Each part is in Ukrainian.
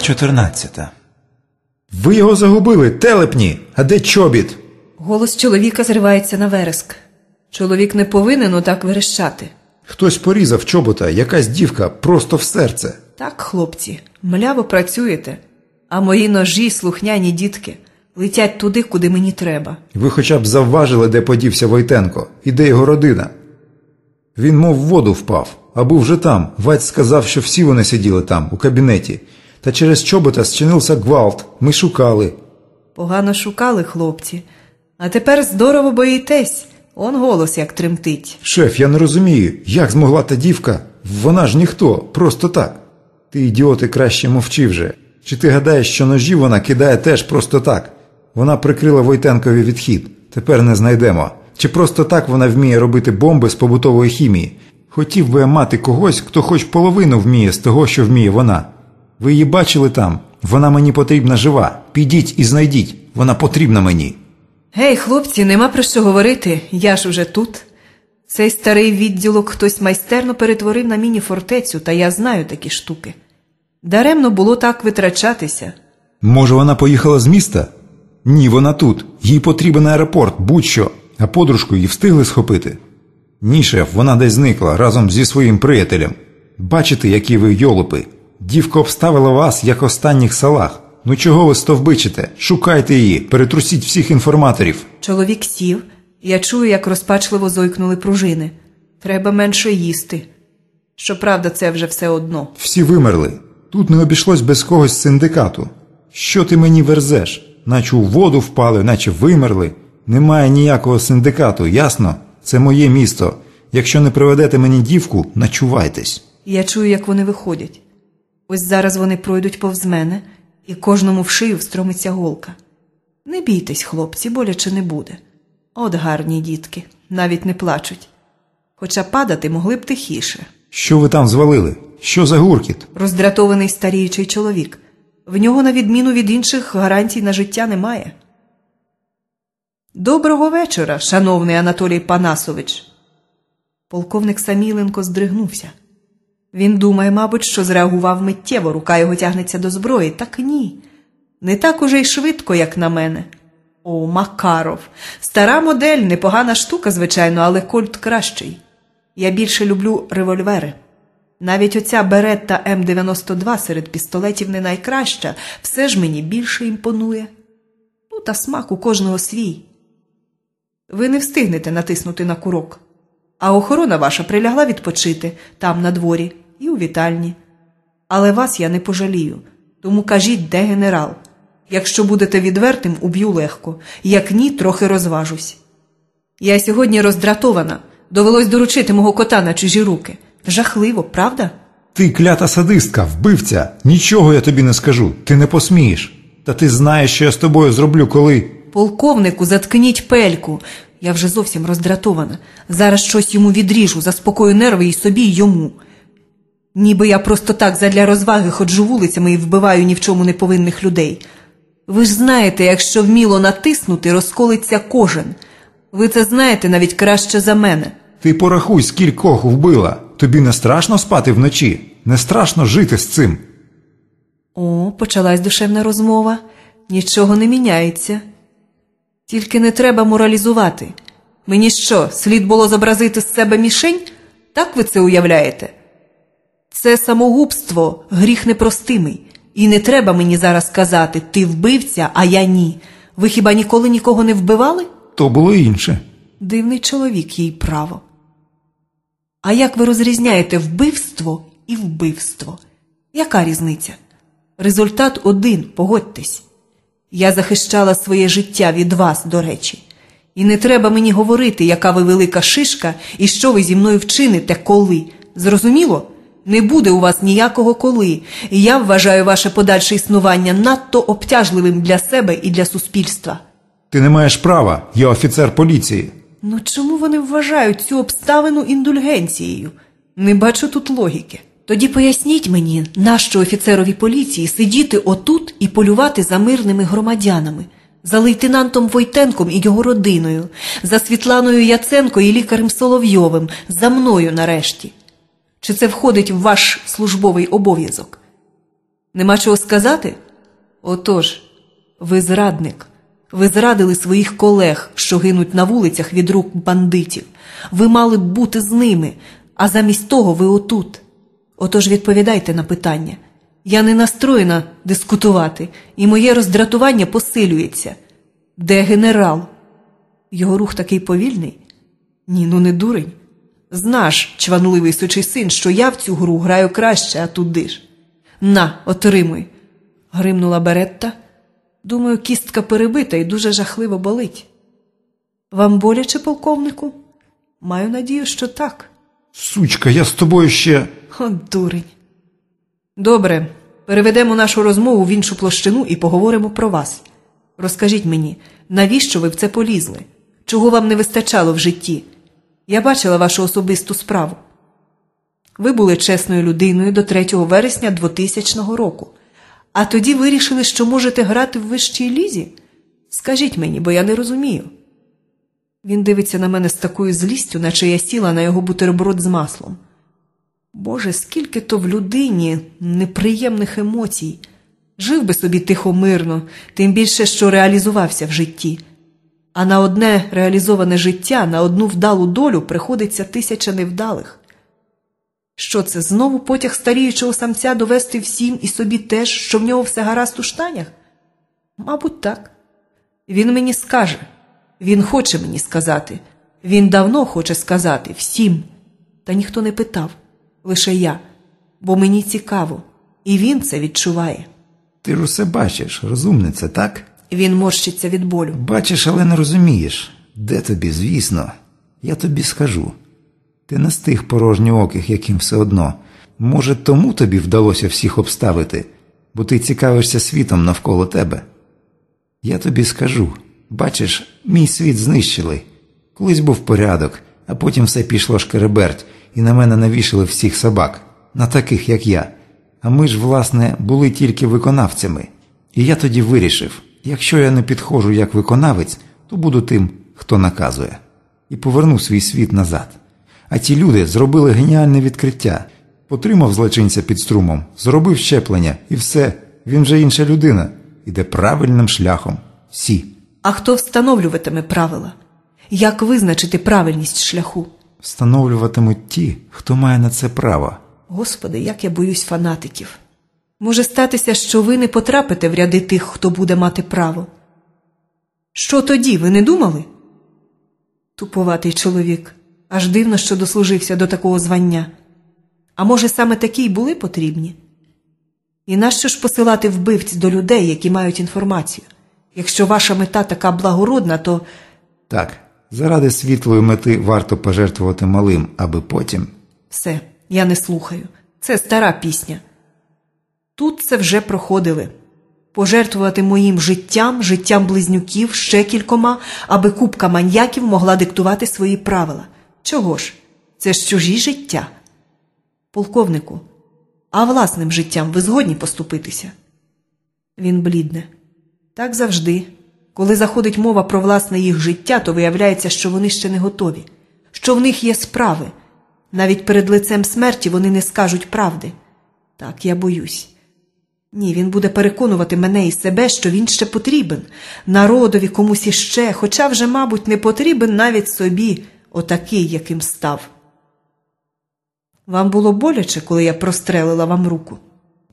14. Ви його загубили, телепні! А де чобіт? Голос чоловіка зривається на вереск. Чоловік не повинен отак верещати. Хтось порізав чобота, якась дівка, просто в серце. Так, хлопці, мляво працюєте, а мої ножі, слухняні дітки, летять туди, куди мені треба. Ви хоча б завважили, де подівся Войтенко, і де його родина. Він мов в воду впав, а був вже там. Ваць сказав, що всі вони сиділи там, у кабінеті. Та через чобота зчинився гвалт. Ми шукали. Погано шукали, хлопці. А тепер здорово боїтесь. Он голос як тремтить. Шеф, я не розумію, як змогла та дівка? Вона ж ніхто, просто так. Ти, ідіоти, краще мовчи вже. Чи ти гадаєш, що ножі вона кидає теж просто так? Вона прикрила Войтенкові відхід. Тепер не знайдемо. Чи просто так вона вміє робити бомби з побутової хімії? Хотів би я мати когось, хто хоч половину вміє з того, що вміє вона. Ви її бачили там? Вона мені потрібна жива. Підіть і знайдіть. Вона потрібна мені. Гей, хлопці, нема про що говорити, я ж уже тут. Цей старий відділок хтось майстерно перетворив на міні-фортецю, та я знаю такі штуки. Даремно було так витрачатися. Може, вона поїхала з міста? Ні, вона тут. Їй потрібен аеропорт, будь-що. А подружку її встигли схопити? Ні, шеф, вона десь зникла разом зі своїм приятелем. Бачите, які ви йолопи. Дівка обставила вас, як останніх салах. Ну чого ви стовбичите? Шукайте її, перетрусіть всіх інформаторів. Чоловік сів, я чую, як розпачливо зойкнули пружини. Треба менше їсти. Щоправда, це вже все одно. Всі вимерли. Тут не обійшлось без когось з синдикату. Що ти мені верзеш? Наче у воду впали, наче вимерли. Немає ніякого синдикату, ясно? Це моє місто. Якщо не приведете мені дівку, начувайтесь. Я чую, як вони виходять. Ось зараз вони пройдуть повз мене, і кожному в шию встромиться голка. Не бійтесь, хлопці, боляче не буде. От гарні дітки, навіть не плачуть. Хоча падати могли б тихіше. Що ви там звалили? Що за гуркіт? Роздратований старіючий чоловік. В нього, на відміну від інших, гарантій на життя немає. Доброго вечора, шановний Анатолій Панасович. Полковник Саміленко здригнувся. Він думає, мабуть, що зреагував миттєво, рука його тягнеться до зброї. Так ні. Не так уже й швидко, як на мене. О, Макаров. Стара модель, непогана штука, звичайно, але кольт кращий. Я більше люблю револьвери. Навіть оця беретта М92 серед пістолетів не найкраща, все ж мені більше імпонує. Ну, та смак у кожного свій. Ви не встигнете натиснути на курок. А охорона ваша прилягла відпочити там, на дворі, і у вітальні. Але вас я не пожалію, тому кажіть, де генерал. Якщо будете відвертим, уб'ю легко, як ні, трохи розважусь. Я сьогодні роздратована, довелось доручити мого кота на чужі руки. Жахливо, правда? Ти клята садистка, вбивця. Нічого я тобі не скажу. Ти не посмієш. Та ти знаєш, що я з тобою зроблю, коли. Полковнику, заткніть пельку. Я вже зовсім роздратована. Зараз щось йому відріжу, заспокою нерви і собі, і йому. Ніби я просто так задля розваги ходжу вулицями і вбиваю ні в чому не повинних людей. Ви ж знаєте, якщо вміло натиснути, розколиться кожен. Ви це знаєте навіть краще за мене. Ти порахуй, скількох вбила. Тобі не страшно спати вночі? Не страшно жити з цим. О, почалась душевна розмова. Нічого не міняється. Тільки не треба моралізувати. Мені що, слід було зобразити з себе мішень? Так ви це уявляєте? Це самогубство, гріх непростимий. І не треба мені зараз казати ти вбивця, а я ні. Ви хіба ніколи нікого не вбивали? То було інше. Дивний чоловік їй право. А як ви розрізняєте вбивство і вбивство? Яка різниця? Результат один, погодьтесь. Я захищала своє життя від вас, до речі. І не треба мені говорити, яка ви велика шишка і що ви зі мною вчините коли. Зрозуміло? Не буде у вас ніякого коли, і я вважаю ваше подальше існування надто обтяжливим для себе і для суспільства. Ти не маєш права, я офіцер поліції. Ну чому вони вважають цю обставину індульгенцією? Не бачу тут логіки. Тоді поясніть мені, нащо офіцерові поліції сидіти отут і полювати за мирними громадянами, за лейтенантом Войтенком і його родиною, за Світланою Яценко і лікарем Соловйовим, за мною нарешті. Чи це входить в ваш службовий обов'язок? Нема чого сказати? Отож, ви зрадник. Ви зрадили своїх колег, що гинуть на вулицях від рук бандитів. Ви мали б бути з ними, а замість того ви отут. Отож відповідайте на питання. Я не настроєна дискутувати, і моє роздратування посилюється. Де генерал? Його рух такий повільний? Ні, ну не дурень. Знаш, чванливий сучий син, що я в цю гру граю краще, а туди ж. На, отримуй. Гримнула Беретта. Думаю, кістка перебита і дуже жахливо болить. Вам боляче, полковнику? Маю надію, що так. Сучка, я з тобою ще. От дурень. Добре, переведемо нашу розмову в іншу площину і поговоримо про вас. Розкажіть мені, навіщо ви в це полізли? Чого вам не вистачало в житті? Я бачила вашу особисту справу. Ви були чесною людиною до 3 вересня 2000 року, а тоді вирішили, що можете грати в вищій лізі? Скажіть мені, бо я не розумію. Він дивиться на мене з такою злістю, наче я сіла на його бутерброд з маслом. Боже, скільки то в людині неприємних емоцій. Жив би собі тихо мирно, тим більше, що реалізувався в житті. А на одне реалізоване життя, на одну вдалу долю приходиться тисяча невдалих. Що це знову потяг старіючого самця довести всім і собі теж, що в нього все гаразд у штанях? Мабуть, так. Він мені скаже, він хоче мені сказати, він давно хоче сказати всім. Та ніхто не питав, лише я, бо мені цікаво, і він це відчуває. Ти ж усе бачиш, розумниця, так? Він морщиться від болю. Бачиш, але не розумієш. Де тобі, звісно, я тобі скажу. Ти не з тих порожньооких, яким все одно. Може, тому тобі вдалося всіх обставити, бо ти цікавишся світом навколо тебе. Я тобі скажу бачиш, мій світ знищили. Колись був порядок, а потім все пішло шкереберть, і на мене навішали всіх собак, на таких, як я. А ми ж, власне, були тільки виконавцями. І я тоді вирішив якщо я не підходжу як виконавець, то буду тим, хто наказує, і поверну свій світ назад. А ті люди зробили геніальне відкриття, потримав злочинця під струмом, зробив щеплення, і все, він вже інша людина, іде правильним шляхом. Всі. А хто встановлюватиме правила? Як визначити правильність шляху? Встановлюватимуть ті, хто має на це право. Господи, як я боюсь фанатиків. Може статися, що ви не потрапите в ряди тих, хто буде мати право. Що тоді, ви не думали? Туповатий чоловік. Аж дивно, що дослужився до такого звання. А може, саме такі й були потрібні? І нащо ж посилати вбивць до людей, які мають інформацію? Якщо ваша мета така благородна, то. Так, заради світлої мети варто пожертвувати малим, аби потім. Все, я не слухаю. Це стара пісня. Тут це вже проходили. Пожертвувати моїм життям, життям близнюків, ще кількома, аби купка маньяків могла диктувати свої правила. Чого ж? Це ж чужі життя. Полковнику, а власним життям ви згодні поступитися? Він блідне. Так завжди. Коли заходить мова про власне їх життя, то виявляється, що вони ще не готові, що в них є справи. Навіть перед лицем смерті вони не скажуть правди. Так, я боюсь. Ні, він буде переконувати мене і себе, що він ще потрібен, народові комусь іще, хоча вже, мабуть, не потрібен навіть собі, отакий, яким став. Вам було боляче, коли я прострелила вам руку?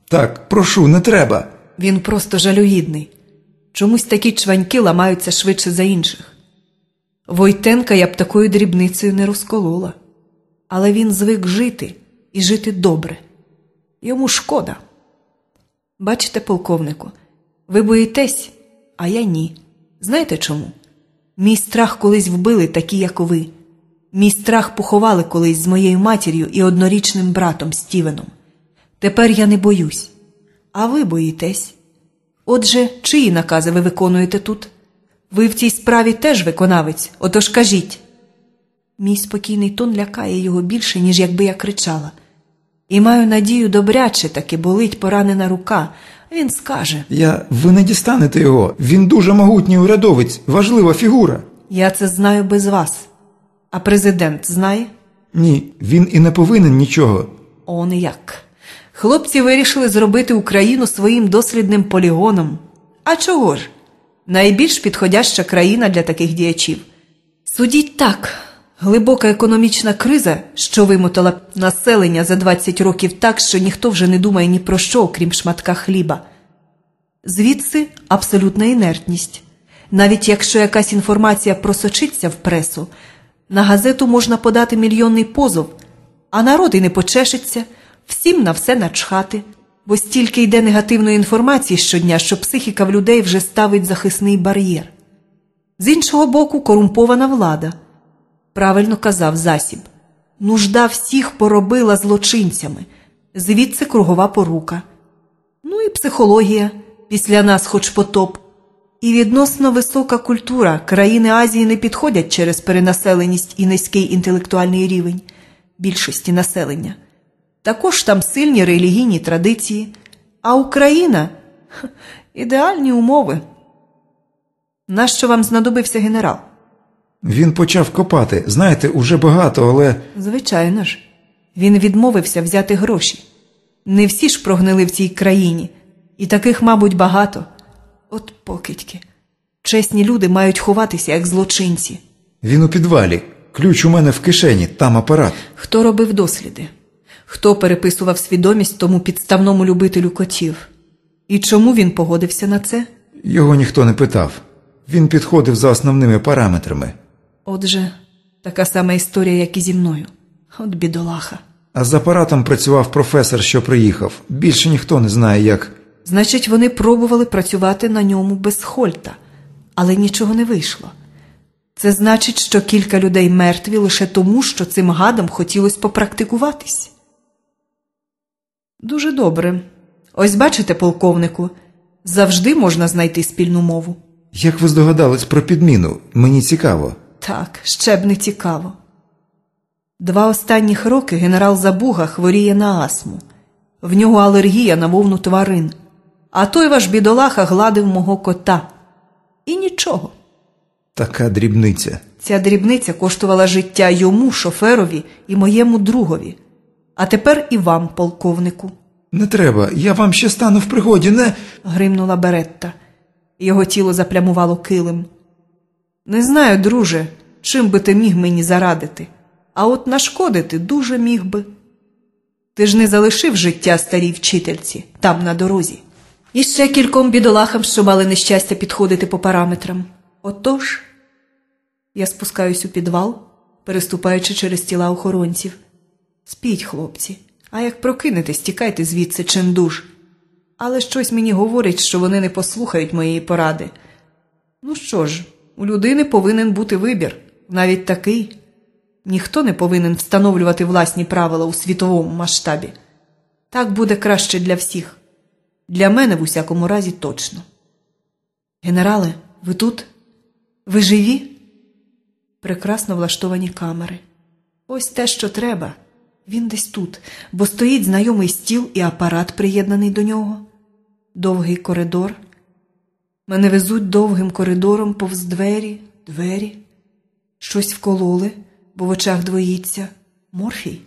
Так, прошу, не треба. Він просто жалюгідний. Чомусь такі чваньки ламаються швидше за інших. Войтенка я б такою дрібницею не розколола, але він звик жити і жити добре. Йому шкода. Бачите, полковнику, ви боїтесь, а я ні. Знаєте чому? Мій страх колись вбили такі, як ви. Мій страх поховали колись з моєю матір'ю і однорічним братом Стівеном. Тепер я не боюсь. А ви боїтесь? Отже, чиї накази ви виконуєте тут? Ви в цій справі теж виконавець, отож кажіть. Мій спокійний тон лякає його більше, ніж якби я кричала. І маю надію, добряче таки болить поранена рука. Він скаже Я. ви не дістанете його. Він дуже могутній урядовець, важлива фігура. Я це знаю без вас. А президент знає? Ні, він і не повинен нічого. Он як. Хлопці вирішили зробити Україну своїм дослідним полігоном. А чого ж? Найбільш підходяща країна для таких діячів. Судіть так, глибока економічна криза, що вимотала населення за 20 років так, що ніхто вже не думає ні про що, окрім шматка хліба. Звідси абсолютна інертність. Навіть якщо якась інформація просочиться в пресу, на газету можна подати мільйонний позов, а народ і не почешеться, всім на все начхати, бо стільки йде негативної інформації щодня, що психіка в людей вже ставить захисний бар'єр. З іншого боку, корумпована влада. Правильно казав засіб. Нужда всіх поробила злочинцями, звідси кругова порука. Ну і психологія, після нас хоч потоп. І відносно висока культура країни Азії не підходять через перенаселеність і низький інтелектуальний рівень більшості населення. Також там сильні релігійні традиції, а Україна ідеальні умови. Нащо вам знадобився генерал? Він почав копати. Знаєте, уже багато, але. Звичайно ж, він відмовився взяти гроші. Не всі ж прогнили в цій країні, і таких, мабуть, багато. От покидьки. Чесні люди мають ховатися, як злочинці. Він у підвалі. Ключ у мене в кишені, там апарат. Хто робив досліди? Хто переписував свідомість тому підставному любителю котів? І чому він погодився на це? Його ніхто не питав. Він підходив за основними параметрами. Отже, така сама історія, як і зі мною. От бідолаха. А з апаратом працював професор, що приїхав. Більше ніхто не знає, як. Значить, вони пробували працювати на ньому без Хольта, але нічого не вийшло. Це значить, що кілька людей мертві лише тому, що цим гадам хотілося попрактикуватись. Дуже добре. Ось бачите, полковнику, завжди можна знайти спільну мову. Як ви здогадались про підміну? Мені цікаво. Так, ще б не цікаво. Два останніх роки генерал Забуга хворіє на астму. В нього алергія на вовну тварин. А той ваш бідолаха гладив мого кота. І нічого. Така дрібниця. Ця дрібниця коштувала життя йому, шоферові і моєму другові. А тепер і вам, полковнику, Не треба, я вам ще стану в пригоді, не. гримнула Беретта. Його тіло заплямувало килим. Не знаю, друже, чим би ти міг мені зарадити, а от нашкодити дуже міг би. Ти ж не залишив життя старій вчительці там на дорозі. І ще кільком бідолахам, що мали нещастя підходити по параметрам. Отож, я спускаюсь у підвал, переступаючи через тіла охоронців. Спіть, хлопці, а як прокинетесь, тікайте звідси чимдуж. Але щось мені говорить, що вони не послухають моєї поради. Ну що ж, у людини повинен бути вибір, навіть такий. Ніхто не повинен встановлювати власні правила у світовому масштабі. Так буде краще для всіх. Для мене, в усякому разі, точно. Генерале, ви тут? Ви живі? Прекрасно влаштовані камери. Ось те, що треба. Він десь тут, бо стоїть знайомий стіл і апарат, приєднаний до нього. Довгий коридор. Мене везуть довгим коридором повз двері, двері. Щось вкололи, бо в очах двоїться. Морфій?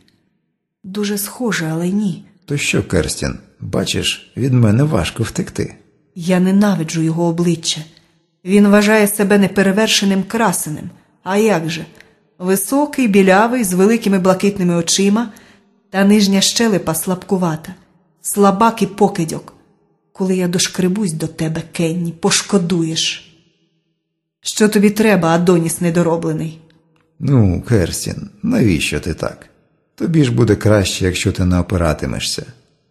Дуже схоже, але ні. То що, Керстін, бачиш, від мене важко втекти. Я ненавиджу його обличчя. Він вважає себе неперевершеним красенем. А як же? Високий, білявий, з великими блакитними очима, та нижня щелепа слабкувата, слабак і покидьок. Коли я дошкребусь до тебе, Кенні, пошкодуєш. Що тобі треба, Адоніс недороблений? Ну, Керстін, навіщо ти так? Тобі ж буде краще, якщо ти не опиратимешся.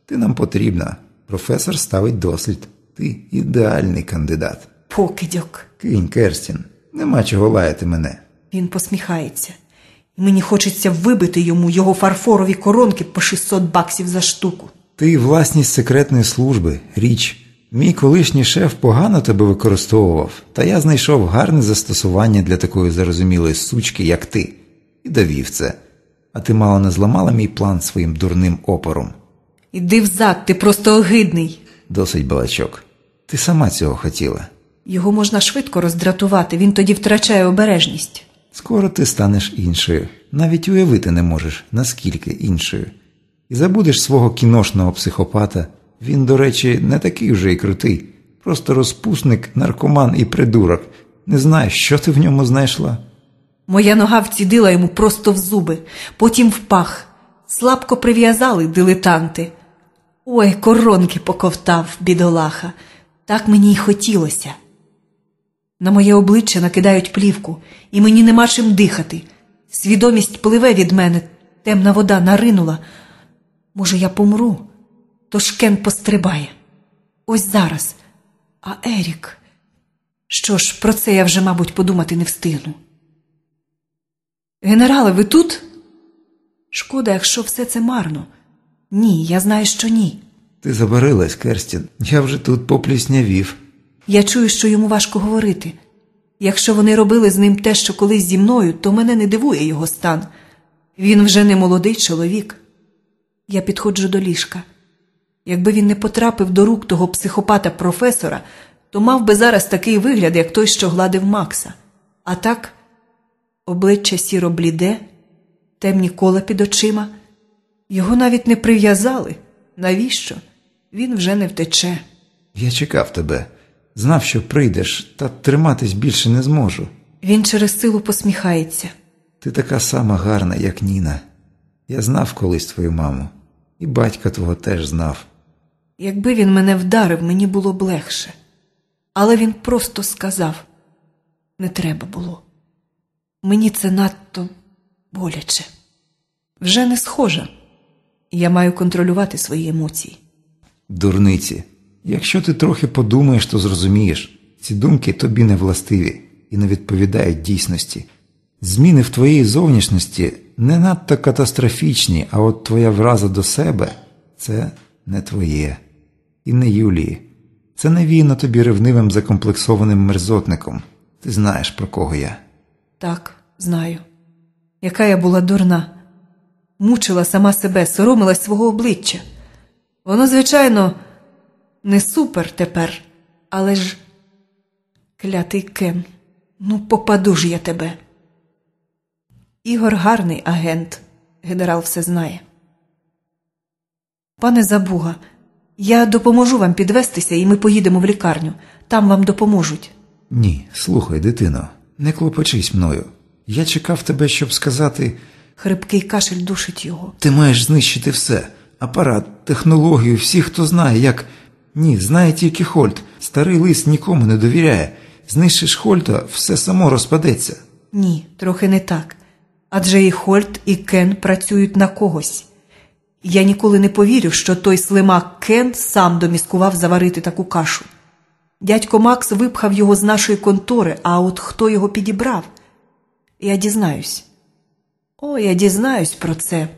Ти нам потрібна. Професор ставить дослід. Ти ідеальний кандидат. Покидьок. Кинь, Керстін, нема чого лаяти мене. Він посміхається. І мені хочеться вибити йому його фарфорові коронки по 600 баксів за штуку. Ти власність секретної служби, річ. Мій колишній шеф погано тебе використовував, та я знайшов гарне застосування для такої зарозумілої сучки, як ти, і довів це. А ти мало не зламала мій план своїм дурним опором. Іди взад, ти просто огидний. Досить балачок. Ти сама цього хотіла. Його можна швидко роздратувати, він тоді втрачає обережність. Скоро ти станеш іншою. Навіть уявити не можеш, наскільки іншою. І забудеш свого кіношного психопата. Він, до речі, не такий вже й крутий. Просто розпусник, наркоман і придурок. Не знаєш, що ти в ньому знайшла? Моя нога вцідила йому просто в зуби, потім в пах. Слабко прив'язали дилетанти. Ой, коронки поковтав, бідолаха. Так мені й хотілося. На моє обличчя накидають плівку, і мені нема чим дихати. Свідомість пливе від мене, темна вода наринула. Може, я помру, то шкен пострибає. Ось зараз. А Ерік. Що ж, про це я вже, мабуть, подумати не встигну. Генерале, ви тут? Шкода, якщо все це марно. Ні, я знаю, що ні. Ти забарилась, Керстін. Я вже тут попліснявів. Я чую, що йому важко говорити. Якщо вони робили з ним те, що колись зі мною, то мене не дивує його стан. Він вже не молодий чоловік. Я підходжу до ліжка. Якби він не потрапив до рук того психопата професора, то мав би зараз такий вигляд, як той, що гладив Макса. А так, обличчя сіро бліде, темні кола під очима. Його навіть не прив'язали. Навіщо? Він вже не втече. Я чекав тебе. Знав, що прийдеш, та триматись більше не зможу. Він через силу посміхається. Ти така сама гарна, як Ніна. Я знав колись твою маму, і батька твого теж знав. Якби він мене вдарив, мені було б легше. Але він просто сказав не треба було. Мені це надто боляче. Вже не схоже. Я маю контролювати свої емоції. Дурниці. Якщо ти трохи подумаєш, то зрозумієш, ці думки тобі не властиві і не відповідають дійсності. Зміни в твоїй зовнішності не надто катастрофічні, а от твоя враза до себе це не твоє. І не Юлії. Це не війна тобі ревнивим закомплексованим мерзотником. Ти знаєш, про кого я. Так, знаю. Яка я була дурна. Мучила сама себе, соромилась свого обличчя. Воно, звичайно, не супер тепер, але ж клятий Кен, ну попаду ж я тебе. Ігор гарний агент, генерал все знає. Пане Забуга, я допоможу вам підвестися, і ми поїдемо в лікарню. Там вам допоможуть. Ні, слухай, дитино, не клопочись мною. Я чекав тебе, щоб сказати. Хрипкий кашель душить його. Ти маєш знищити все апарат, технологію, всіх, хто знає, як. Ні, знає тільки Хольт. Старий лис нікому не довіряє. Знищиш Хольта, все само розпадеться. Ні, трохи не так. Адже і Хольт, і Кен працюють на когось. Я ніколи не повірю, що той слимак Кен сам доміскував заварити таку кашу. Дядько Макс випхав його з нашої контори, а от хто його підібрав? Я дізнаюсь. О, я дізнаюсь про це.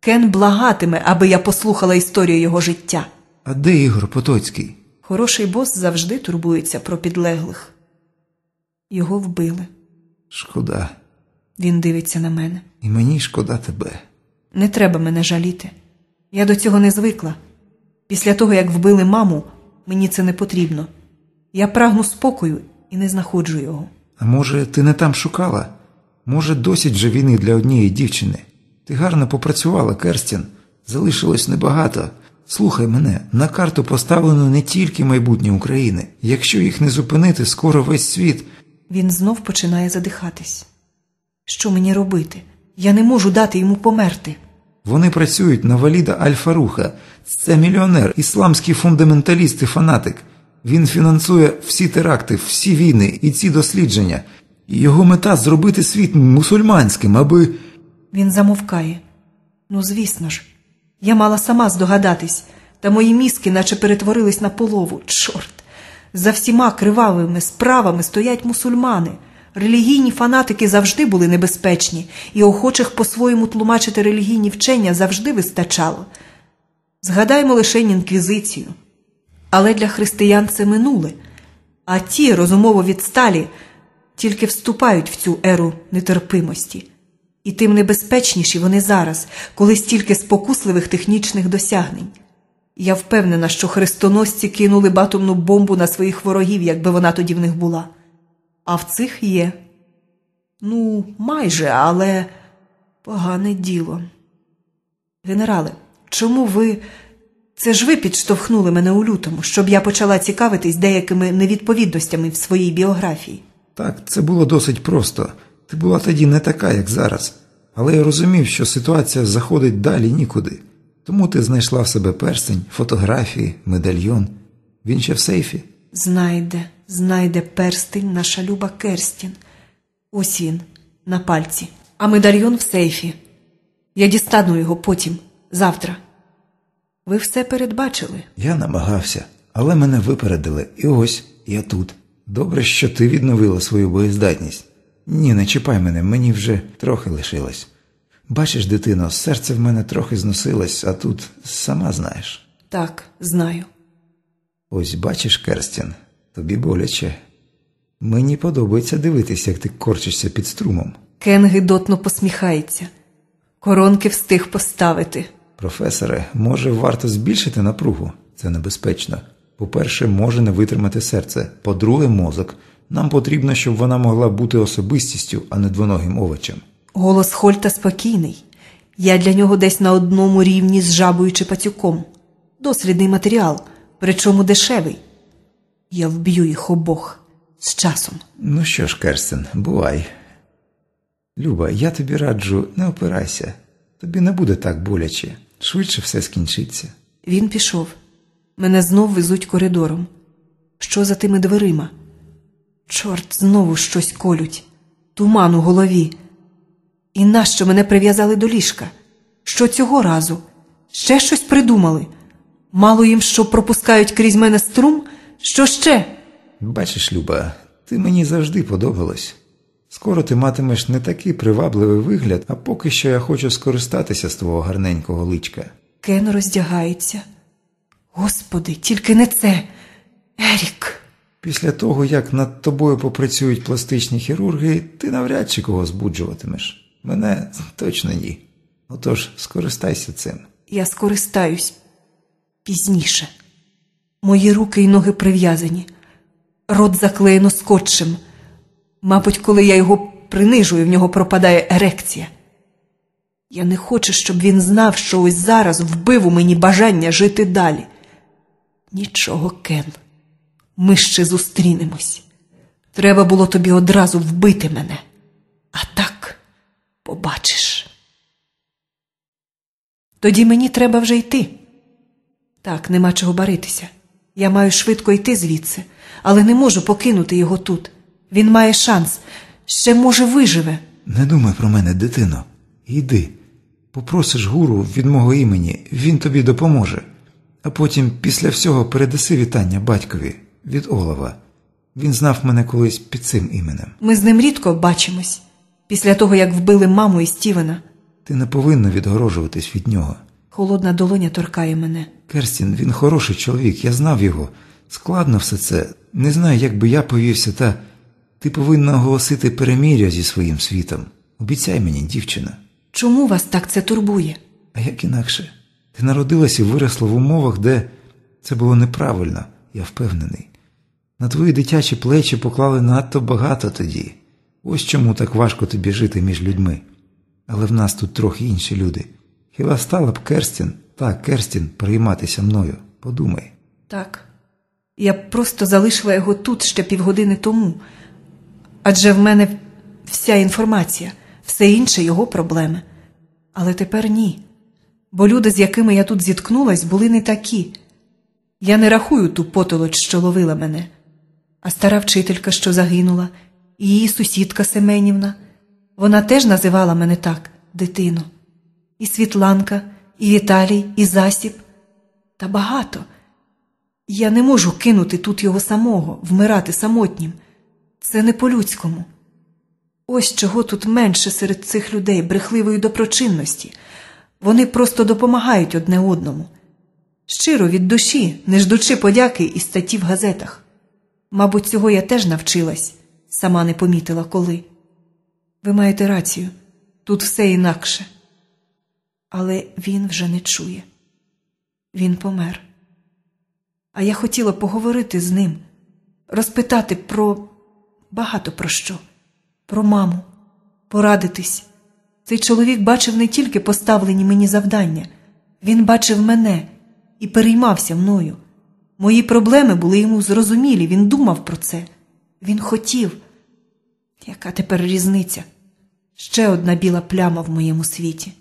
Кен благатиме, аби я послухала історію його життя. А де Ігор Потоцький? Хороший бос завжди турбується про підлеглих. Його вбили. Шкода. Він дивиться на мене. І мені шкода тебе. Не треба мене жаліти. Я до цього не звикла. Після того, як вбили маму, мені це не потрібно. Я прагну спокою і не знаходжу його. А може, ти не там шукала? Може, досить вже війни для однієї дівчини. Ти гарно попрацювала, Керстін. Залишилось небагато. Слухай мене, на карту поставлено не тільки майбутнє України. Якщо їх не зупинити, скоро весь світ. Він знов починає задихатись. Що мені робити? Я не можу дати йому померти. Вони працюють на валіда Аль-Фаруха. Це мільйонер, ісламський фундаменталіст і фанатик. Він фінансує всі теракти, всі війни і ці дослідження. Його мета зробити світ мусульманським, аби. Він замовкає. Ну, звісно ж, я мала сама здогадатись, та мої мізки наче перетворились на полову. Чорт! За всіма кривавими справами стоять мусульмани. Релігійні фанатики завжди були небезпечні, і охочих по-своєму тлумачити релігійні вчення завжди вистачало. Згадаймо лише інквізицію. Але для християн це минуле, а ті, розумово відсталі, тільки вступають в цю еру нетерпимості. І тим небезпечніші вони зараз, коли стільки спокусливих технічних досягнень. Я впевнена, що хрестоносці кинули б атомну бомбу на своїх ворогів, якби вона тоді в них була. А в цих є. Ну, майже, але погане діло. Генерале, чому ви. Це ж ви підштовхнули мене у лютому, щоб я почала цікавитись деякими невідповідностями в своїй біографії. Так, це було досить просто. Ти була тоді не така, як зараз. Але я розумів, що ситуація заходить далі нікуди. Тому ти знайшла в себе перстень, фотографії, медальйон. Він ще в сейфі. Знайде, знайде перстень наша люба Керстін. Ось він, на пальці. А медальйон в сейфі. Я дістану його потім, завтра. Ви все передбачили. Я намагався, але мене випередили, і ось я тут. Добре, що ти відновила свою боєздатність. Ні, не чіпай мене, мені вже трохи лишилось. Бачиш, дитино, серце в мене трохи зносилось, а тут сама знаєш. Так, знаю. Ось бачиш, Керстін, тобі боляче. Мені подобається дивитися, як ти корчишся під струмом. Кен гидотно посміхається. Коронки встиг поставити. Професоре, може, варто збільшити напругу? Це небезпечно. По-перше, може не витримати серце. По-друге, мозок. Нам потрібно, щоб вона могла бути особистістю, а не двоногим овочем. Голос Хольта спокійний. Я для нього десь на одному рівні з жабою чи пацюком. Дослідний матеріал, причому дешевий. Я вб'ю їх обох з часом. Ну що ж, Керстен, бувай. Люба, я тобі раджу, не опирайся. Тобі не буде так боляче. Швидше все скінчиться. Він пішов. Мене знов везуть коридором. Що за тими дверима? Чорт, знову щось колють. Туман у голові. І нащо мене прив'язали до ліжка? Що цього разу? Ще щось придумали? Мало їм, що пропускають крізь мене струм? Що ще? Бачиш, Люба, ти мені завжди подобалась. Скоро ти матимеш не такий привабливий вигляд, а поки що я хочу скористатися з твого гарненького личка. Кен роздягається. Господи, тільки не це. Ерік. Після того, як над тобою попрацюють пластичні хірурги, ти навряд чи кого збуджуватимеш. Мене точно ні. Отож, скористайся цим. Я скористаюсь пізніше. Мої руки й ноги прив'язані, рот заклеєно скотчем. Мабуть, коли я його принижую, в нього пропадає ерекція. Я не хочу, щоб він знав, що ось зараз вбив у мені бажання жити далі. Нічого, Кен, ми ще зустрінемось. Треба було тобі одразу вбити мене, а так побачиш. Тоді мені треба вже йти. Так, нема чого баритися. Я маю швидко йти звідси, але не можу покинути його тут. Він має шанс, ще, може, виживе. Не думай про мене, дитино. Йди. Попросиш гуру від мого імені, він тобі допоможе. А потім після всього передаси вітання батькові від Олова. Він знав мене колись під цим іменем. Ми з ним рідко бачимось після того, як вбили маму і Стівена. Ти не повинна відгорожуватись від нього. Холодна долоня торкає мене. Керстін, він хороший чоловік, я знав його. Складно все це. Не знаю, як би я повівся, та ти повинна оголосити переміря зі своїм світом. Обіцяй мені, дівчина. Чому вас так це турбує? А як інакше? Ти народилась і виросла в умовах, де це було неправильно, я впевнений. На твої дитячі плечі поклали надто багато тоді. Ось чому так важко тобі жити між людьми. Але в нас тут трохи інші люди. Хіба стала б Керстін, так, Керстін, прийматися мною? Подумай. Так. Я просто залишила його тут ще півгодини тому. Адже в мене вся інформація, все інше його проблеми. Але тепер ні. Бо люди, з якими я тут зіткнулась, були не такі. Я не рахую ту потолоч, що ловила мене, а стара вчителька, що загинула, і її сусідка Семенівна. Вона теж називала мене так, дитино. І Світланка, і Віталій, і Засіб. Та багато. Я не можу кинути тут його самого, вмирати самотнім. Це не по-людському. Ось чого тут менше серед цих людей брехливої доброчинності. Вони просто допомагають одне одному. Щиро від душі, не ждучи подяки і статті в газетах. Мабуть, цього я теж навчилась, сама не помітила коли. Ви маєте рацію, тут все інакше. Але він вже не чує. Він помер. А я хотіла поговорити з ним, розпитати про багато про що, про маму, порадитись. Цей чоловік бачив не тільки поставлені мені завдання, він бачив мене і переймався мною. Мої проблеми були йому зрозумілі, він думав про це. Він хотів. Яка тепер різниця? Ще одна біла пляма в моєму світі.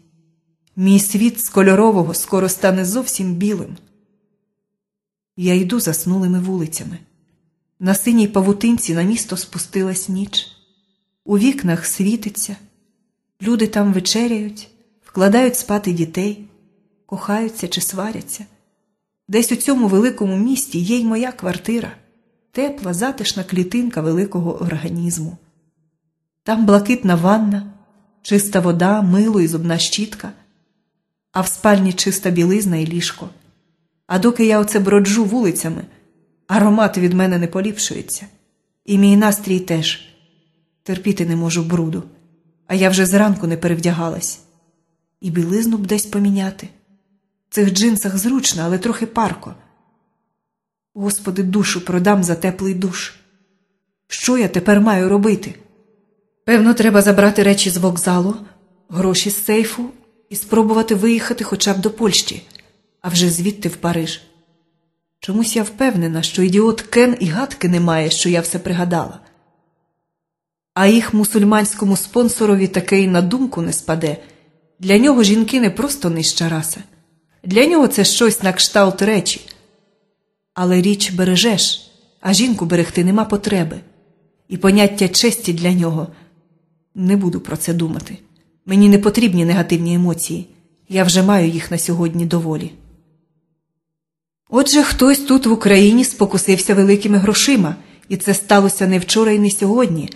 Мій світ з кольорового скоро стане зовсім білим. Я йду заснулими вулицями. На синій павутинці на місто спустилась ніч. У вікнах світиться, люди там вечеряють, вкладають спати дітей, кохаються чи сваряться. Десь у цьому великому місті є й моя квартира, тепла, затишна клітинка великого організму. Там блакитна ванна, чиста вода, мило і зубна щітка, а в спальні чиста білизна і ліжко. А доки я оце броджу вулицями, аромат від мене не поліпшується, і мій настрій теж терпіти не можу бруду, а я вже зранку не перевдягалась. І білизну б десь поміняти. Цих джинсах зручно, але трохи парко. Господи, душу продам за теплий душ. Що я тепер маю робити? Певно, треба забрати речі з вокзалу, гроші з сейфу і спробувати виїхати хоча б до Польщі, а вже звідти в Париж. Чомусь я впевнена, що ідіот Кен і гадки не має, що я все пригадала. А їх мусульманському спонсорові таке й на думку не спаде. Для нього жінки не просто нижча раса. Для нього це щось на кшталт речі. Але річ бережеш, а жінку берегти нема потреби. І поняття честі для нього не буду про це думати. Мені не потрібні негативні емоції. Я вже маю їх на сьогодні доволі. Отже, хтось тут в Україні спокусився великими грошима, і це сталося не вчора і не сьогодні,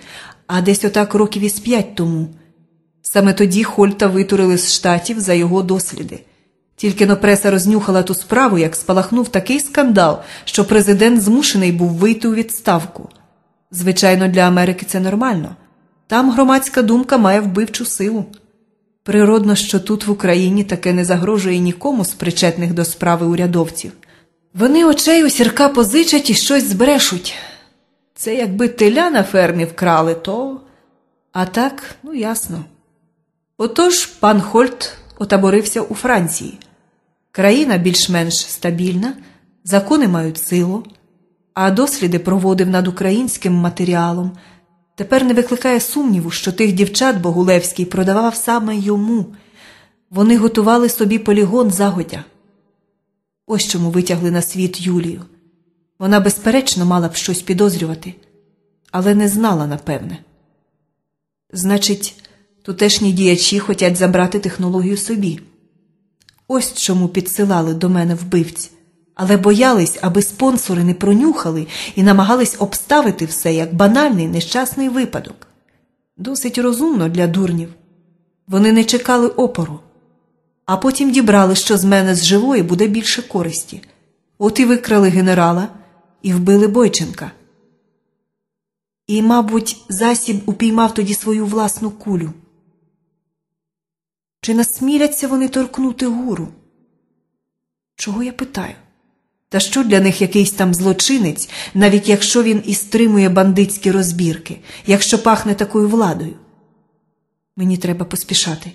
а десь отак років із п'ять тому. Саме тоді Хольта витурили з штатів за його досліди. Тільки но преса рознюхала ту справу, як спалахнув такий скандал, що президент змушений був вийти у відставку. Звичайно, для Америки це нормально. Там громадська думка має вбивчу силу. Природно, що тут в Україні таке не загрожує нікому з причетних до справи урядовців. Вони очей у сірка позичать і щось збрешуть. Це якби теля на фермі вкрали, то. А так, ну ясно. Отож пан Хольт отаборився у Франції. Країна більш-менш стабільна, закони мають силу, а досліди проводив над українським матеріалом. Тепер не викликає сумніву, що тих дівчат Богулевський продавав саме йому. Вони готували собі полігон загодя. Ось чому витягли на світ Юлію. Вона, безперечно, мала б щось підозрювати, але не знала, напевне. Значить, тутешні діячі хочуть забрати технологію собі. Ось чому підсилали до мене вбивць, але боялись, аби спонсори не пронюхали і намагались обставити все як банальний нещасний випадок. Досить розумно для дурнів. Вони не чекали опору, а потім дібрали, що з мене з живої буде більше користі. От і викрали генерала і вбили Бойченка. І, мабуть, засіб упіймав тоді свою власну кулю. Чи насміляться вони торкнути гуру? Чого я питаю? Та що для них якийсь там злочинець, навіть якщо він і стримує бандитські розбірки, якщо пахне такою владою? Мені треба поспішати.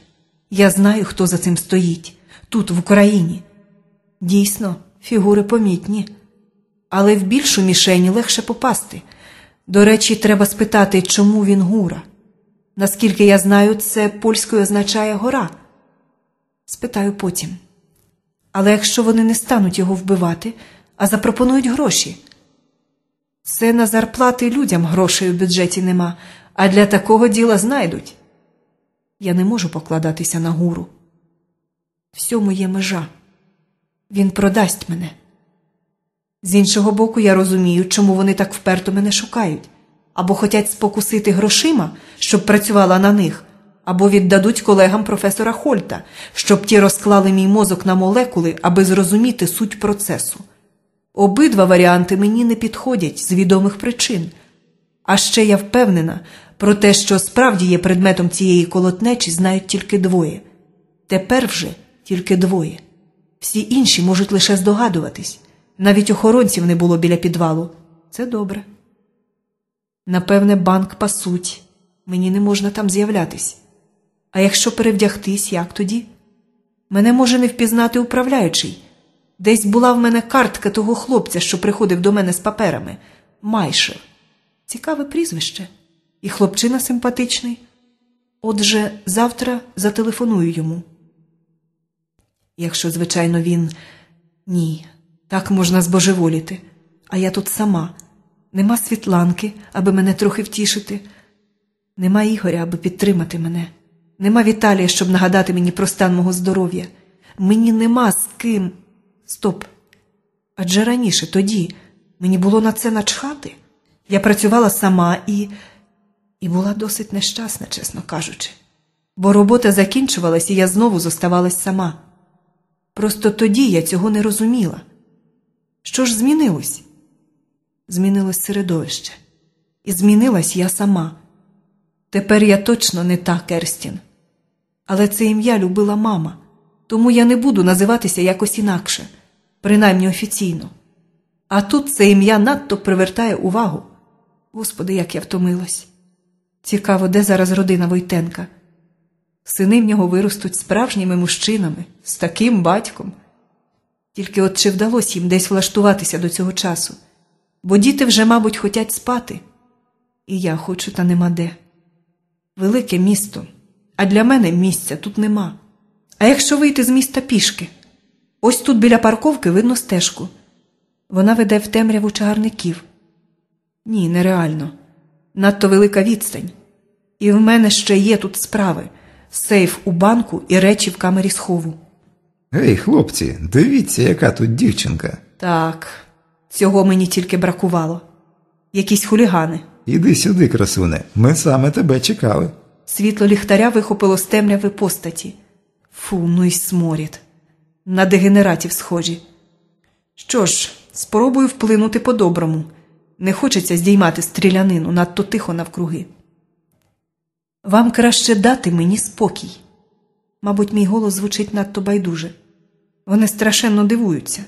Я знаю, хто за цим стоїть, тут, в Україні. Дійсно, фігури помітні, але в більшу мішені легше попасти. До речі, треба спитати, чому він гура. Наскільки я знаю, це польською означає гора. Спитаю потім. Але якщо вони не стануть його вбивати, а запропонують гроші, це на зарплати людям грошей у бюджеті нема, а для такого діла знайдуть. Я не можу покладатися на гуру. Всьому є межа. Він продасть мене. З іншого боку, я розумію, чому вони так вперто мене шукають або хочуть спокусити грошима, щоб працювала на них, або віддадуть колегам професора Хольта, щоб ті розклали мій мозок на молекули, аби зрозуміти суть процесу. Обидва варіанти мені не підходять з відомих причин. А ще я впевнена про те, що справді є предметом цієї колотнечі, знають тільки двоє. Тепер вже тільки двоє. Всі інші можуть лише здогадуватись. Навіть охоронців не було біля підвалу. Це добре. Напевне, банк пасуть. Мені не можна там з'являтись. А якщо перевдягтись, як тоді? Мене може не впізнати управляючий. Десь була в мене картка того хлопця, що приходив до мене з паперами. Майшев. Цікаве прізвище. І хлопчина симпатичний. Отже, завтра зателефоную йому. Якщо, звичайно, він. Ні, так можна збожеволіти. А я тут сама. Нема Світланки, аби мене трохи втішити. Нема Ігоря, аби підтримати мене. Нема Віталія, щоб нагадати мені про стан мого здоров'я. Мені нема з ким. Стоп. Адже раніше, тоді, мені було на це начхати. Я працювала сама і. і була досить нещасна, чесно кажучи. Бо робота закінчувалась, і я знову зоставалась сама. Просто тоді я цього не розуміла. Що ж змінилось? Змінилось середовище. І змінилась я сама. Тепер я точно не та Керстін. Але це ім'я любила мама, тому я не буду називатися якось інакше, принаймні офіційно. А тут це ім'я надто привертає увагу. Господи, як я втомилась. Цікаво, де зараз родина Войтенка. Сини в нього виростуть справжніми мужчинами, з таким батьком. Тільки от чи вдалося їм десь влаштуватися до цього часу, бо діти вже, мабуть, хотять спати. І я хочу, та нема де. Велике місто, а для мене місця тут нема. А якщо вийти з міста пішки? Ось тут біля парковки видно стежку. Вона веде в темряву чагарників. Ні, нереально. Надто велика відстань. І в мене ще є тут справи сейф у банку і речі в камері схову. Гей, хлопці, дивіться, яка тут дівчинка. Так, цього мені тільки бракувало. Якісь хулігани. Іди сюди, красуне, ми саме тебе чекали. Світло ліхтаря вихопило з темряви постаті. Фу, ну й сморід. На дегенератів схожі. Що ж, спробую вплинути по-доброму. Не хочеться здіймати стрілянину надто тихо навкруги. Вам краще дати мені спокій. Мабуть, мій голос звучить надто байдуже. Вони страшенно дивуються.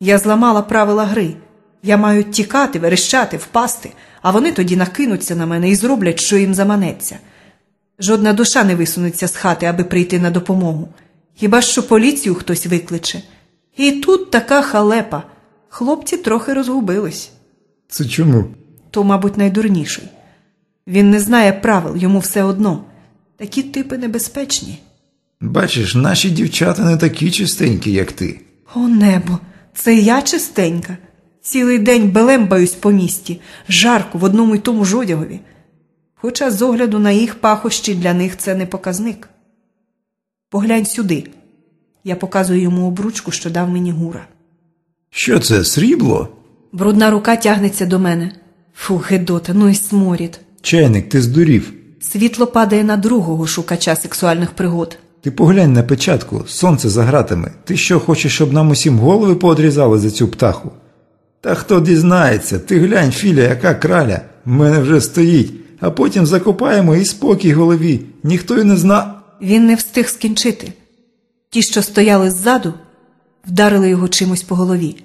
Я зламала правила гри. Я маю тікати, верещати, впасти, а вони тоді накинуться на мене і зроблять, що їм заманеться. Жодна душа не висунеться з хати, аби прийти на допомогу. Хіба що поліцію хтось викличе. І тут така халепа. Хлопці трохи розгубились. Це чому? То, мабуть, найдурніший. Він не знає правил, йому все одно. Такі типи небезпечні. Бачиш, наші дівчата не такі чистенькі, як ти. О небо, це я чистенька. Цілий день белембаюсь по місті, жарко в одному й тому ж одягові. Хоча з огляду на їх пахощі для них це не показник. Поглянь сюди. Я показую йому обручку, що дав мені гура. Що це, срібло? Брудна рука тягнеться до мене. Фу, Гедота, ну й сморід. Чайник, ти здурів. Світло падає на другого шукача сексуальних пригод. Ти поглянь на печатку, сонце за гратами. Ти що, хочеш, щоб нам усім голови поодрізали за цю птаху? Та хто дізнається, ти глянь, Філя, яка краля, в мене вже стоїть, а потім закопаємо і спокій голові. Ніхто й не зна. Він не встиг скінчити. Ті, що стояли ззаду, вдарили його чимось по голові.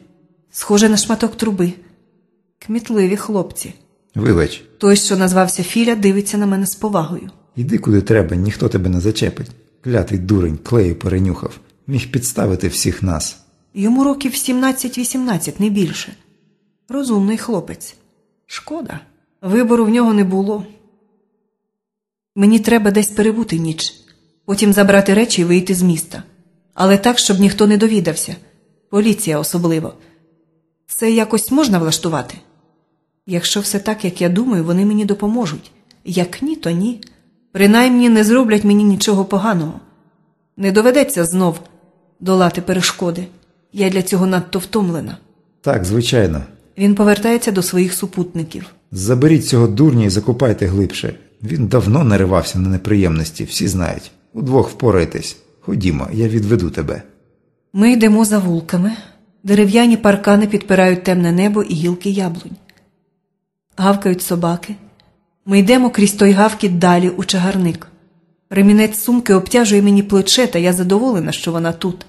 Схоже на шматок труби. Кмітливі хлопці. Вибач, Той, що назвався Філя, дивиться на мене з повагою. іди куди треба, ніхто тебе не зачепить. Клятий дурень, клею перенюхав. Міг підставити всіх нас. Йому років 17-18, не більше. Розумний хлопець. Шкода. Вибору в нього не було. Мені треба десь перебути ніч, потім забрати речі і вийти з міста. Але так, щоб ніхто не довідався. Поліція особливо. Це якось можна влаштувати? Якщо все так, як я думаю, вони мені допоможуть. Як ні, то ні. Принаймні не зроблять мені нічого поганого. Не доведеться знов долати перешкоди. Я для цього надто втомлена. Так, звичайно. Він повертається до своїх супутників. Заберіть цього дурня і закопайте глибше. Він давно наривався на неприємності, всі знають. Удвох впорайтесь. Ходімо, я відведу тебе. Ми йдемо за вулками. Дерев'яні паркани підпирають темне небо і гілки яблунь. Гавкають собаки. Ми йдемо крізь той гавкіт далі у чагарник. Ремінець сумки обтяжує мені плече, та я задоволена, що вона тут.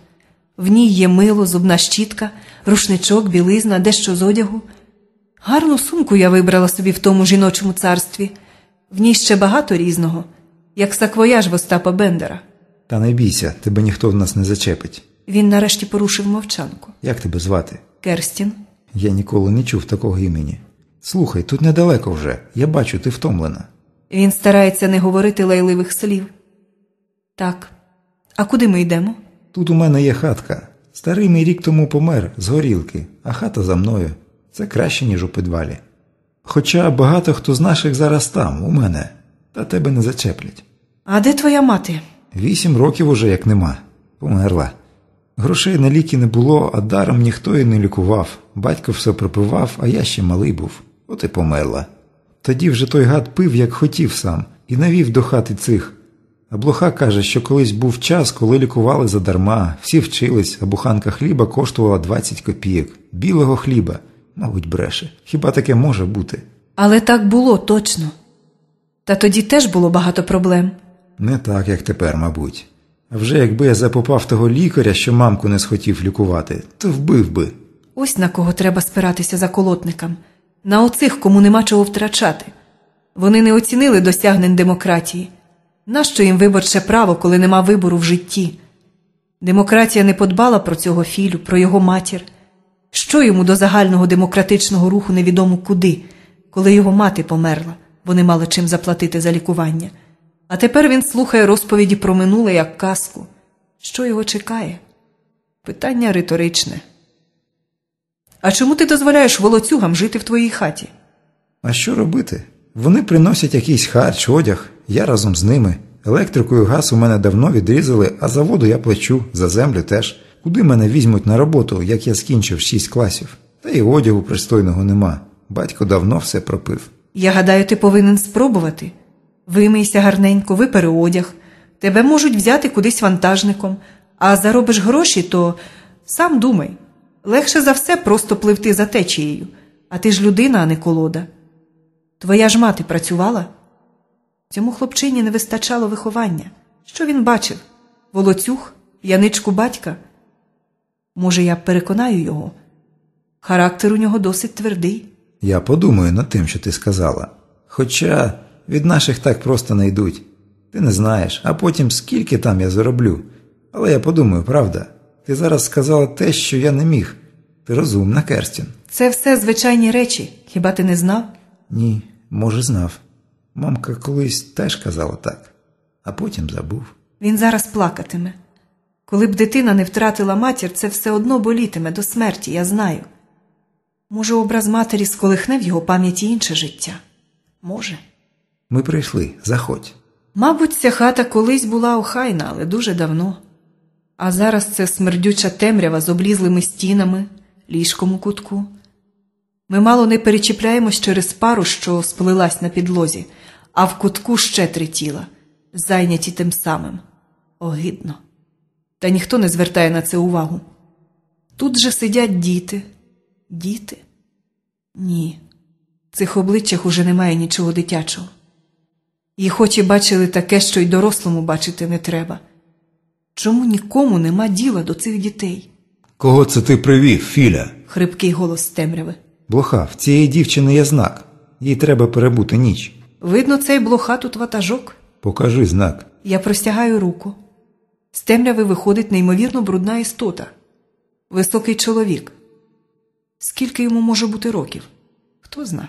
В ній є мило, зубна щітка, рушничок, білизна, дещо з одягу. Гарну сумку я вибрала собі в тому жіночому царстві. В ній ще багато різного. як саквояж в Остапа Бендера. Та не бійся, тебе ніхто в нас не зачепить. Він нарешті порушив мовчанку. Як тебе звати? Керстін, Я ніколи не чув такого імені. Слухай, тут недалеко вже. Я бачу, ти втомлена. він старається не говорити лайливих слів. Так, а куди ми йдемо? Тут у мене є хатка. Старий мій рік тому помер з горілки, а хата за мною. Це краще, ніж у підвалі. Хоча багато хто з наших зараз там, у мене, та тебе не зачеплять. А де твоя мати? Вісім років уже як нема. Померла. Грошей на ліки не було, а даром ніхто її не лікував. Батько все пропивав, а я ще малий був. От і померла. Тоді вже той гад пив, як хотів сам, і навів до хати цих. А блоха каже, що колись був час, коли лікували задарма, всі вчились, а буханка хліба коштувала 20 копійок. Білого хліба. Мабуть, бреше. Хіба таке може бути? Але так було точно. Та тоді теж було багато проблем. Не так, як тепер, мабуть. А вже якби я запопав того лікаря, що мамку не схотів лікувати, то вбив би. Ось на кого треба спиратися за колотникам. На оцих, кому нема чого втрачати. Вони не оцінили досягнень демократії. Нащо їм виборче право, коли нема вибору в житті? Демократія не подбала про цього філю, про його матір. Що йому до загального демократичного руху невідомо куди, коли його мати померла, бо не мала чим заплатити за лікування. А тепер він слухає розповіді про минуле як казку. Що його чекає? Питання риторичне. А чому ти дозволяєш волоцюгам жити в твоїй хаті? А що робити? Вони приносять якийсь харч, одяг, я разом з ними. Електрику і газ у мене давно відрізали, а за воду я плачу, за землю теж. Куди мене візьмуть на роботу, як я скінчив шість класів? Та й одягу пристойного нема. Батько давно все пропив. Я гадаю, ти повинен спробувати. Вимийся гарненько, випери одяг. Тебе можуть взяти кудись вантажником, а заробиш гроші, то сам думай. Легше за все просто пливти за течією. А ти ж людина, а не колода. Твоя ж мати працювала? Цьому хлопчині не вистачало виховання. Що він бачив? Волоцюг, яничку батька? Може, я переконаю його? Характер у нього досить твердий. Я подумаю над тим, що ти сказала. Хоча від наших так просто не йдуть. Ти не знаєш, а потім скільки там я зароблю. Але я подумаю, правда. Ти зараз сказала те, що я не міг. Ти розумна, Керстін. Це все звичайні речі. Хіба ти не знав? Ні, може, знав. Мамка колись теж казала так, а потім забув. Він зараз плакатиме. Коли б дитина не втратила матір, це все одно болітиме до смерті, я знаю. Може, образ матері сколихне в його пам'яті інше життя? Може. Ми прийшли, заходь. Мабуть, ця хата колись була охайна, але дуже давно. А зараз це смердюча темрява з облізлими стінами, ліжком у кутку. Ми мало не перечіпляємось через пару, що сплилась на підлозі, а в кутку ще три тіла, зайняті тим самим. Огидно. Та ніхто не звертає на це увагу. Тут же сидять діти. Діти? Ні. В цих обличчях уже немає нічого дитячого. Їх очі бачили таке, що й дорослому бачити не треба. Чому нікому нема діла до цих дітей? Кого це ти привів, Філя? Хрипкий голос темряви. Блоха, в цієї дівчини є знак. Їй треба перебути ніч. Видно, цей блоха тут ватажок. Покажи знак. Я простягаю руку. З темряви виходить неймовірно брудна істота. Високий чоловік. Скільки йому може бути років? Хто зна?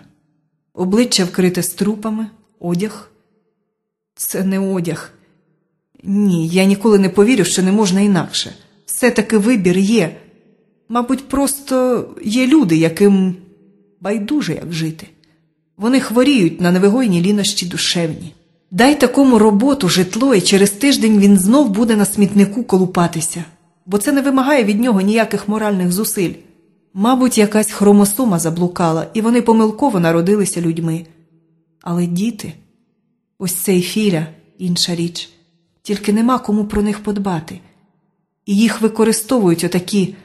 Обличчя вкрите струпами, одяг. Це не одяг. Ні, я ніколи не повірю, що не можна інакше. Все-таки вибір є. Мабуть, просто є люди, яким байдуже як жити. Вони хворіють на невигойні лінощі душевні. Дай такому роботу, житло, і через тиждень він знов буде на смітнику колупатися, бо це не вимагає від нього ніяких моральних зусиль. Мабуть, якась хромосома заблукала, і вони помилково народилися людьми. Але діти, ось цей філя, інша річ, тільки нема кому про них подбати. І їх використовують отакі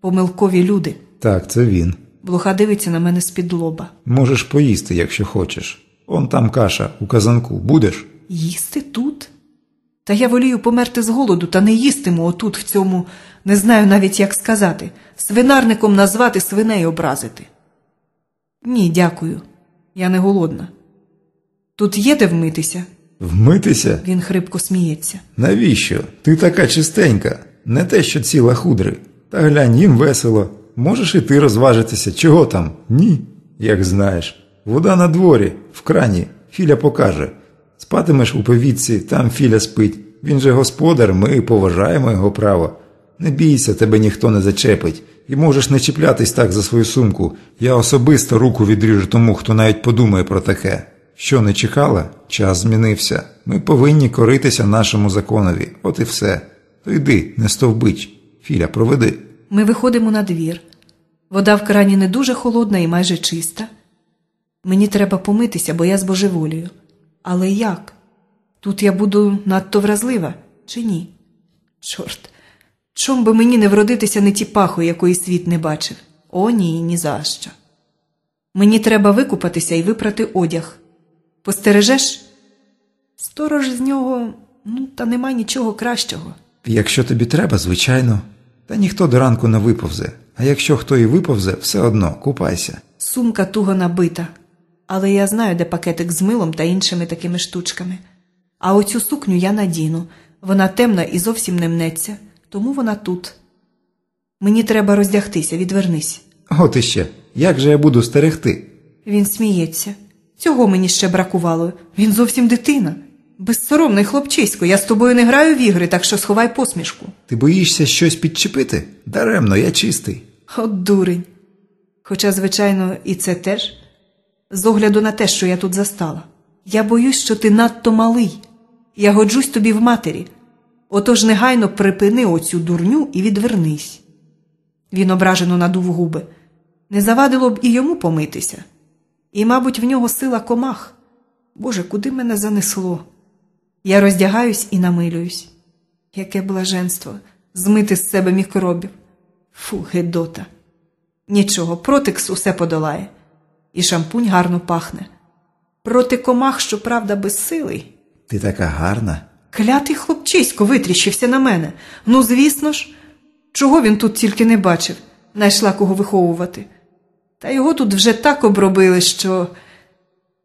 помилкові люди. Так, це він. Блоха дивиться на мене з-під лоба. Можеш поїсти, якщо хочеш. Он там каша у казанку. Будеш? Їсти тут? Та я волію померти з голоду, та не їстиму отут, в цьому, не знаю навіть як сказати, свинарником назвати свиней образити. Ні, дякую. Я не голодна. Тут є де вмитися. Вмитися? Він хрипко сміється. Навіщо? Ти така чистенька, не те, що ціла худри. Та глянь, їм весело. Можеш і ти розважитися, чого там? Ні, як знаєш. Вода на дворі, в крані, Філя покаже. Спатимеш у повітці, там Філя спить. Він же господар, ми поважаємо його право. Не бійся, тебе ніхто не зачепить. І можеш не чіплятись так за свою сумку. Я особисто руку відріжу тому, хто навіть подумає про таке. Що не чекала? Час змінився. Ми повинні коритися нашому законові. От і все. То йди, не стовбич. Філя, проведи. Ми виходимо на двір. Вода в крані не дуже холодна і майже чиста. Мені треба помитися, бо я збожеволію. Але як? Тут я буду надто вразлива, чи ні? Чорт, чом би мені не вродитися не ті пахою, якої світ не бачив? О, ні, ні за що. Мені треба викупатися і випрати одяг. Постережеш? Сторож з нього, ну, та нема нічого кращого. Якщо тобі треба, звичайно. Та ніхто до ранку не виповзе. А якщо хто і виповзе, все одно купайся. Сумка туго набита, але я знаю, де пакетик з милом та іншими такими штучками. А оцю сукню я надіну. Вона темна і зовсім не мнеться, тому вона тут. Мені треба роздягтися, відвернись. От іще, як же я буду стерегти? Він сміється. Цього мені ще бракувало. Він зовсім дитина. Безсоромний хлопчисько, я з тобою не граю в ігри, так що сховай посмішку. Ти боїшся щось підчепити? Даремно, я чистий. От дурень. Хоча, звичайно, і це теж. З огляду на те, що я тут застала. Я боюсь, що ти надто малий. Я годжусь тобі в матері. Отож негайно припини оцю дурню і відвернись. Він ображено надув губи. Не завадило б і йому помитися. І, мабуть, в нього сила комах. Боже, куди мене занесло? Я роздягаюсь і намилююсь. Яке блаженство змити з себе мікробів. Фу, гедота. Нічого, протикс усе подолає, і шампунь гарно пахне. Проти комах, щоправда, безсилий. Ти така гарна. Клятий хлопчисько витріщився на мене. Ну, звісно ж, чого він тут тільки не бачив, найшла кого виховувати. Та його тут вже так обробили, що.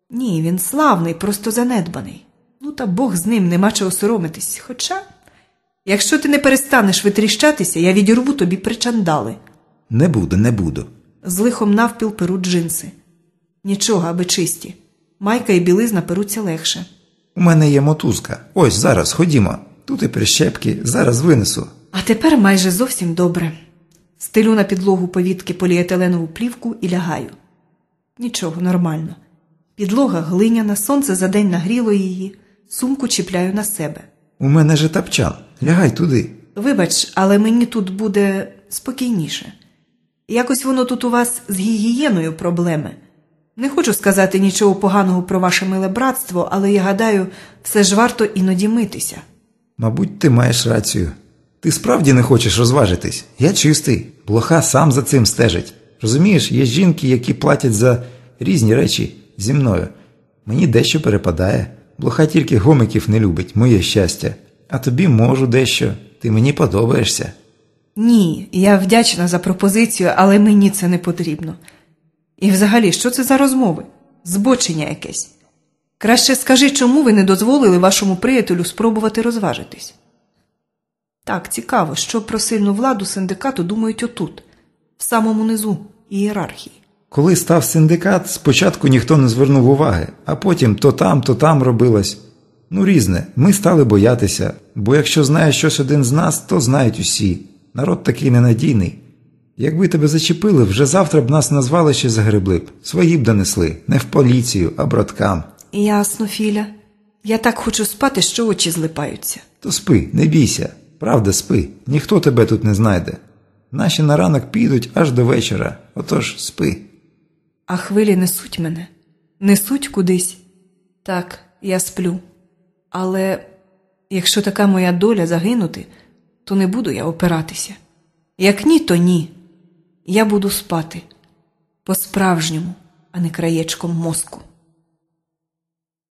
Ні, він славний, просто занедбаний. Ну, та Бог з ним нема чого соромитись. Хоча, якщо ти не перестанеш витріщатися, я відірву тобі причандали. Не буду, не буду. З лихом навпіл перуть джинси. Нічого, аби чисті. Майка і білизна перуться легше. У мене є мотузка. Ось зараз ходімо. Тут і прищепки, зараз винесу. А тепер майже зовсім добре. Стелю на підлогу повітки поліетиленову плівку і лягаю. Нічого, нормально. Підлога глиняна, сонце за день нагріло її, сумку чіпляю на себе. У мене же тапчан. Лягай туди. Вибач, але мені тут буде спокійніше. Якось воно тут у вас з гігієною проблеми. Не хочу сказати нічого поганого про ваше миле братство, але я гадаю, все ж варто іноді митися. Мабуть, ти маєш рацію. Ти справді не хочеш розважитись? Я чистий. Блоха сам за цим стежить. Розумієш, є жінки, які платять за різні речі зі мною. Мені дещо перепадає. Блоха тільки гомиків не любить, моє щастя. А тобі можу дещо. Ти мені подобаєшся. Ні, я вдячна за пропозицію, але мені це не потрібно. І взагалі, що це за розмови? Збочення якесь. Краще скажи, чому ви не дозволили вашому приятелю спробувати розважитись? Так, цікаво, що про сильну владу синдикату думають отут, в самому низу ієрархії. Коли став синдикат, спочатку ніхто не звернув уваги, а потім то там, то там робилось. Ну, різне, ми стали боятися, бо якщо знає щось один з нас, то знають усі. Народ такий ненадійний. Якби тебе зачепили, вже завтра б нас назвали ще загребли б. Свої б донесли, не в поліцію, а браткам. Ясно, Філя. Я так хочу спати, що очі злипаються. То спи, не бійся. Правда, спи, ніхто тебе тут не знайде. Наші на ранок підуть аж до вечора, отож спи. А хвилі несуть мене, несуть кудись. Так, я сплю. Але якщо така моя доля загинути, то не буду я опиратися. Як ні, то ні. Я буду спати по-справжньому, а не краєчком мозку.